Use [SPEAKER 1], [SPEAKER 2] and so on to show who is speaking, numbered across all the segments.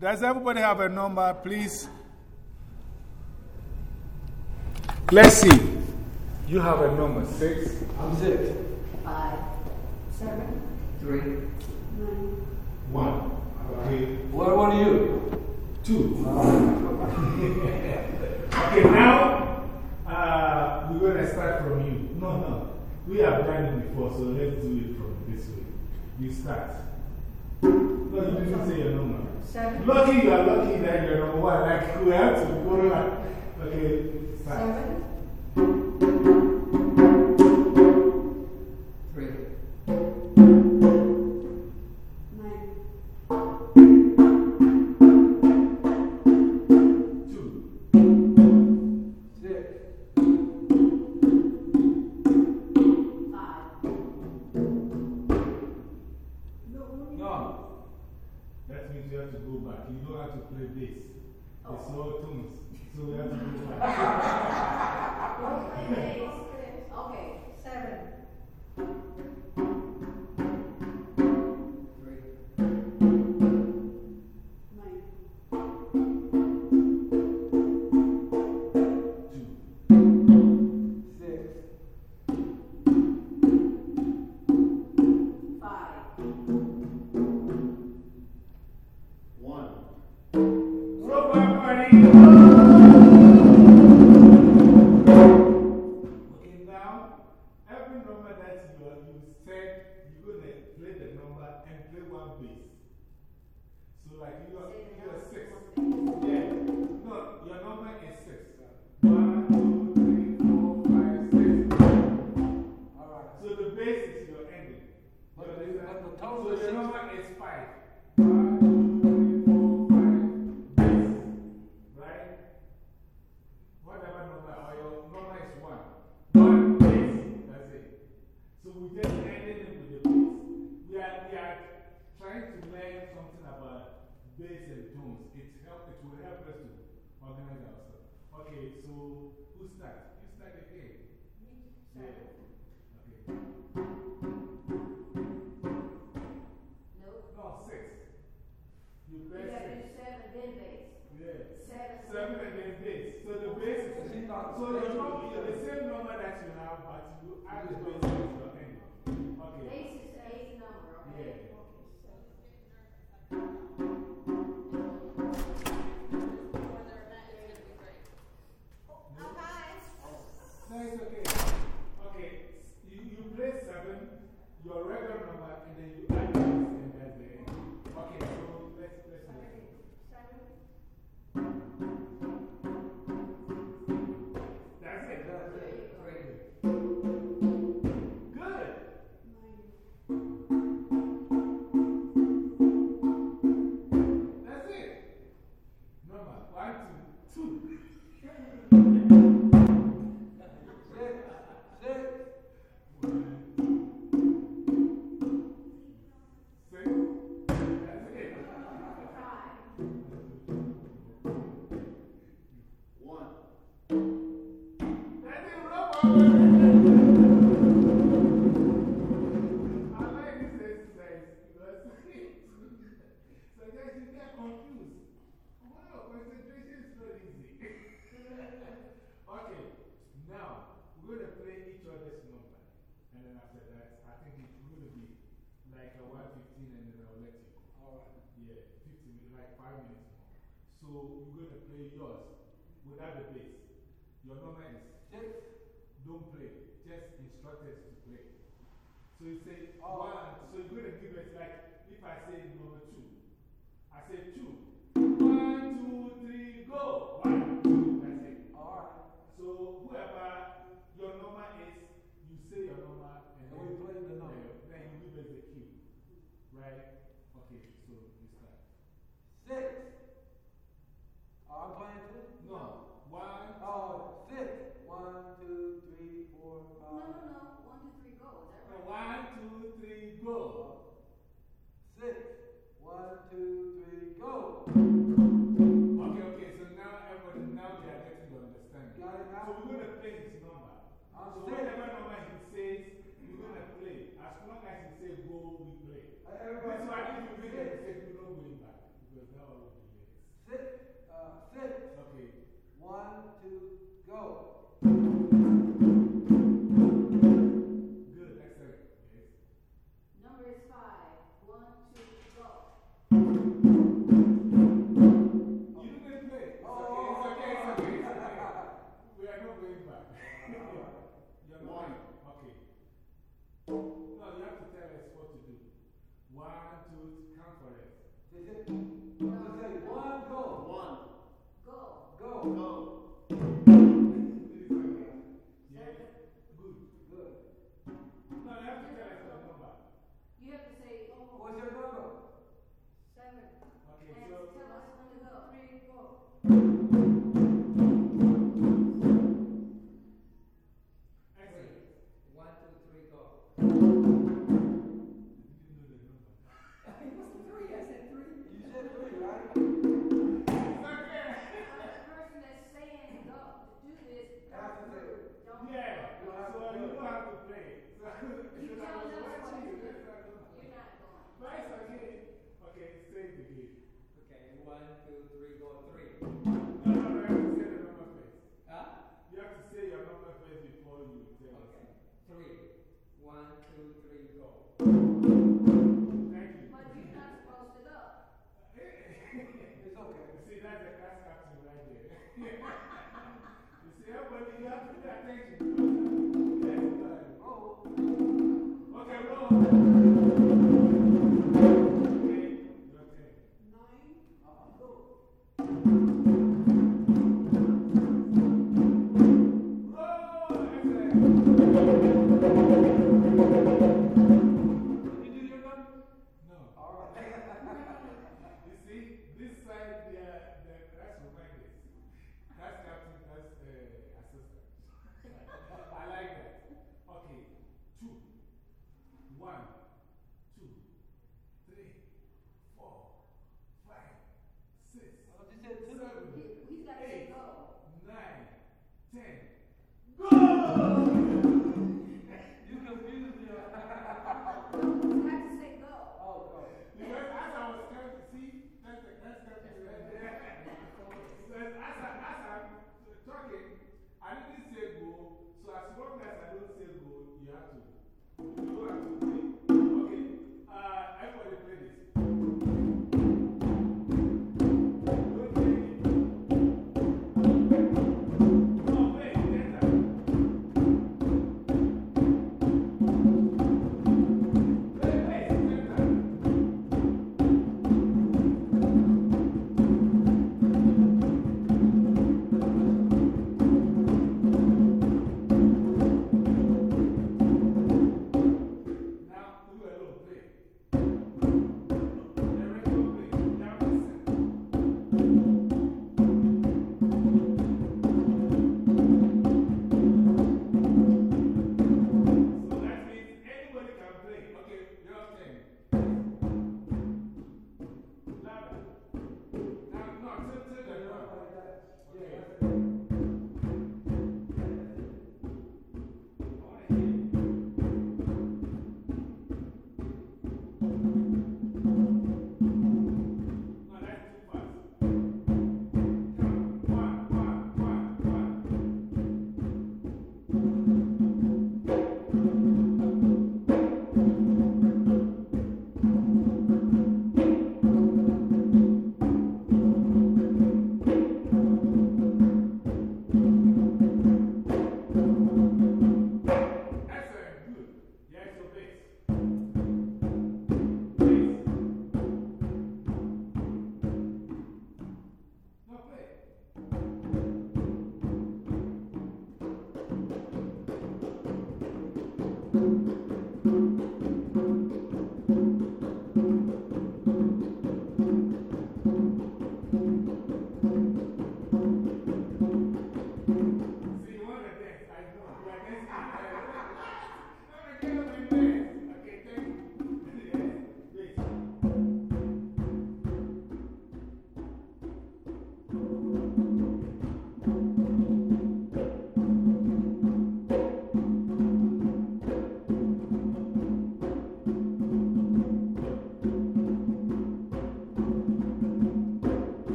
[SPEAKER 1] Does everybody have a number, please? Let's see. You have a number six.
[SPEAKER 2] I'm six.
[SPEAKER 3] Five, seven,
[SPEAKER 2] Three.
[SPEAKER 3] nine.
[SPEAKER 1] One. Okay.
[SPEAKER 2] What, what are you?
[SPEAKER 1] Two. okay, now uh, we're going to start from you. No, no. We have done it before, so let's do it from this way. You start. You say your number.
[SPEAKER 3] Seven.
[SPEAKER 1] Lucky you are lucky that you're number one. Like, to go like, okay, start.
[SPEAKER 3] Seven,
[SPEAKER 1] don't have to play bass. It's all tunes. So we have to go back. the bass is your ending.
[SPEAKER 2] But
[SPEAKER 1] You
[SPEAKER 2] the-
[SPEAKER 1] understand?
[SPEAKER 2] but the total
[SPEAKER 1] so,
[SPEAKER 2] is
[SPEAKER 1] your
[SPEAKER 2] six.
[SPEAKER 1] number is five. One, two, three, four, five, bass. Right? Whatever number, or your number is one. One bass. That's it. So we just ended it with the bass. We are, we are trying to learn something about bass and tones. It, help, it will help us to organize ourselves. Okay, so who starts? You start again. Yeah. And then after that, I think it's going to be like a 115 and then I'll let you go.
[SPEAKER 2] All right.
[SPEAKER 1] Yeah, 15 minutes, like 5 minutes more. So we're going to play yours without the bass. Your number is
[SPEAKER 2] Six.
[SPEAKER 1] don't play, just instruct us to play. So you say
[SPEAKER 2] Oh.
[SPEAKER 1] one, so you're going to give us like, if I say number two, I say two. One, two, three, go. One, two, that's it.
[SPEAKER 2] All right.
[SPEAKER 1] So whoever
[SPEAKER 2] two, three,
[SPEAKER 3] go.
[SPEAKER 2] Six. One, two, three, go.
[SPEAKER 1] Okay, okay, so now everybody, now they are getting to understand. Got
[SPEAKER 2] it now?
[SPEAKER 1] So
[SPEAKER 3] we're going
[SPEAKER 1] to play this number. I'm so saying. whatever number
[SPEAKER 3] he
[SPEAKER 2] says,
[SPEAKER 3] we're going to
[SPEAKER 1] play. As long as he says go, we play. Uh, everybody That's why if you make a we don't win back. Because that will be late. Six. Uh, six. Okay. One, two, go. Okay. So. Tell us when to go. Three, four.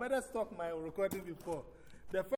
[SPEAKER 1] Better stop my recording before.